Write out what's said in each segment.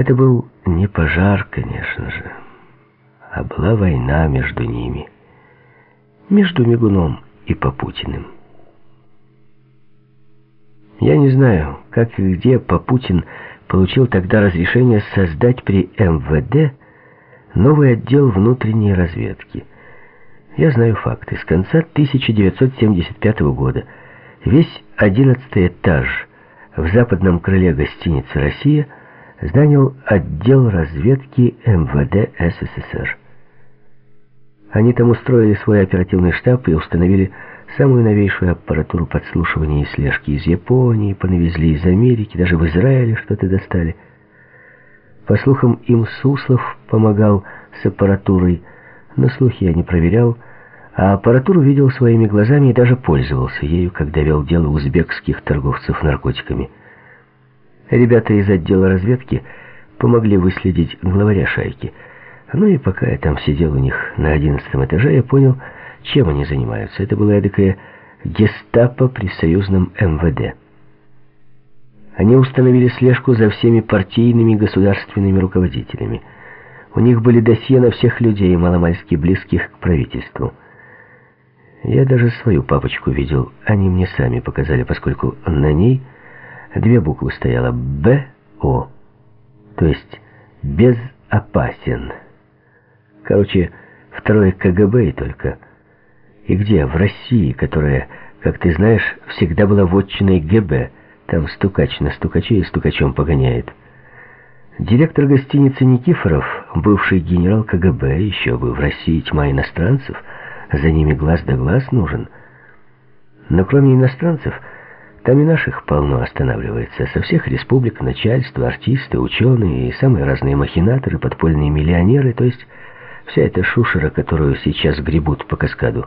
Это был не пожар, конечно же, а была война между ними, между Мигуном и Попутиным. Я не знаю, как и где Попутин получил тогда разрешение создать при МВД новый отдел внутренней разведки. Я знаю факты. С конца 1975 года весь одиннадцатый этаж в западном крыле гостиницы «Россия» занял отдел разведки МВД СССР. Они там устроили свой оперативный штаб и установили самую новейшую аппаратуру подслушивания и слежки из Японии, понавезли из Америки, даже в Израиле что-то достали. По слухам, им Суслов помогал с аппаратурой, но слухи я не проверял, а аппаратуру видел своими глазами и даже пользовался ею, когда вел дело узбекских торговцев наркотиками. Ребята из отдела разведки помогли выследить главаря шайки. Ну и пока я там сидел у них на одиннадцатом этаже, я понял, чем они занимаются. Это было эдакое гестапо при союзном МВД. Они установили слежку за всеми партийными государственными руководителями. У них были досье на всех людей, маломальски близких к правительству. Я даже свою папочку видел, они мне сами показали, поскольку на ней две буквы стояло «БО», то есть «безопасен». Короче, второе КГБ и только. И где? В России, которая, как ты знаешь, всегда была вотчиной ГБ. Там стукач на стукаче и стукачом погоняет. Директор гостиницы Никифоров, бывший генерал КГБ, еще бы в России тьма иностранцев, за ними глаз да глаз нужен. Но кроме иностранцев, там и наших полно останавливается. Со всех республик начальство, артисты, ученые и самые разные махинаторы, подпольные миллионеры, то есть вся эта шушера, которую сейчас гребут по каскаду.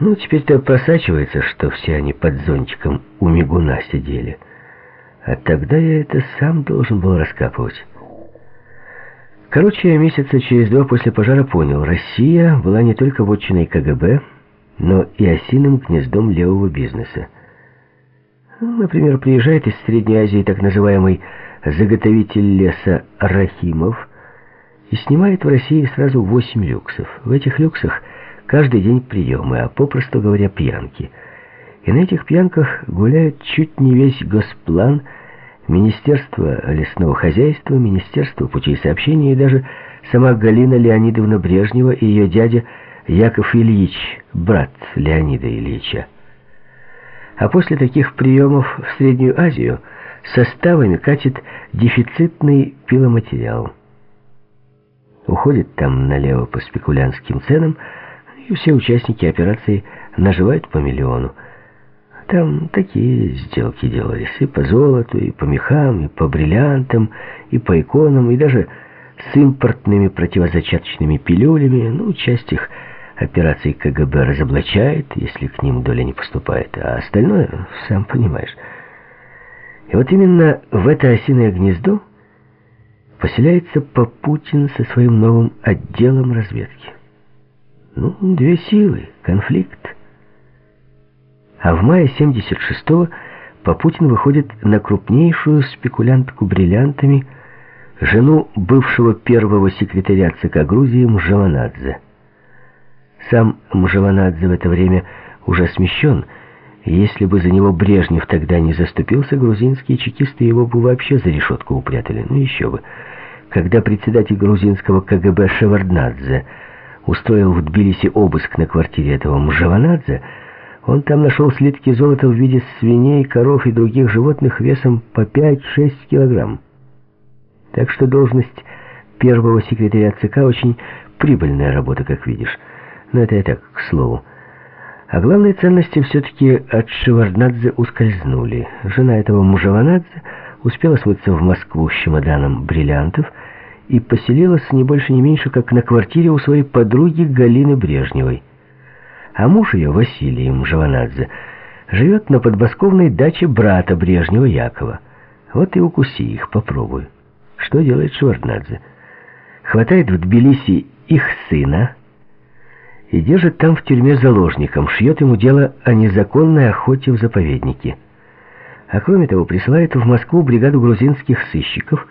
Ну, теперь-то просачивается, что все они под зонтиком у мигуна сидели. А тогда я это сам должен был раскапывать. Короче, я месяца через два после пожара понял, Россия была не только вотчиной КГБ, но и осиным гнездом левого бизнеса. Например, приезжает из Средней Азии так называемый заготовитель леса Рахимов и снимает в России сразу восемь люксов. В этих люксах каждый день приемы, а попросту говоря, пьянки. И на этих пьянках гуляют чуть не весь госплан, Министерство лесного хозяйства, Министерство путей сообщения и даже сама Галина Леонидовна Брежнева и ее дядя Яков Ильич, брат Леонида Ильича. А после таких приемов в Среднюю Азию составами катит дефицитный пиломатериал. Уходит там налево по спекулянтским ценам, и все участники операции наживают по миллиону. Там такие сделки делались и по золоту, и по мехам, и по бриллиантам, и по иконам, и даже с импортными противозачаточными пилюлями. Ну, часть их операций КГБ разоблачает, если к ним доля не поступает, а остальное, сам понимаешь. И вот именно в это осиное гнездо поселяется Попутин со своим новым отделом разведки. Ну, две силы, конфликт. А в мае 76-го Попутин выходит на крупнейшую спекулянтку бриллиантами, жену бывшего первого секретаря ЦК Грузии Мжаванадзе. Сам Мжаванадзе в это время уже смещен, если бы за него Брежнев тогда не заступился, грузинские чекисты его бы вообще за решетку упрятали. Ну еще бы. Когда председатель грузинского КГБ Шеварднадзе устроил в Тбилиси обыск на квартире этого Мжаванадзе, он там нашел слитки золота в виде свиней, коров и других животных весом по 5-6 килограмм. Так что должность первого секретаря ЦК очень прибыльная работа, как видишь. Но это я так, к слову. А главные ценности все-таки от Шеварднадзе ускользнули. Жена этого Мужаванадзе успела смыться в Москву с чемоданом бриллиантов и поселилась не больше не меньше, как на квартире у своей подруги Галины Брежневой. А муж ее, Василий Мжаванадзе, живет на подмосковной даче брата Брежнева Якова. Вот и укуси их, попробуй. Что делает Шеварднадзе? Хватает в Тбилиси их сына и держит там в тюрьме заложником, шьет ему дело о незаконной охоте в заповеднике. а кроме того присылает в Москву бригаду грузинских сыщиков,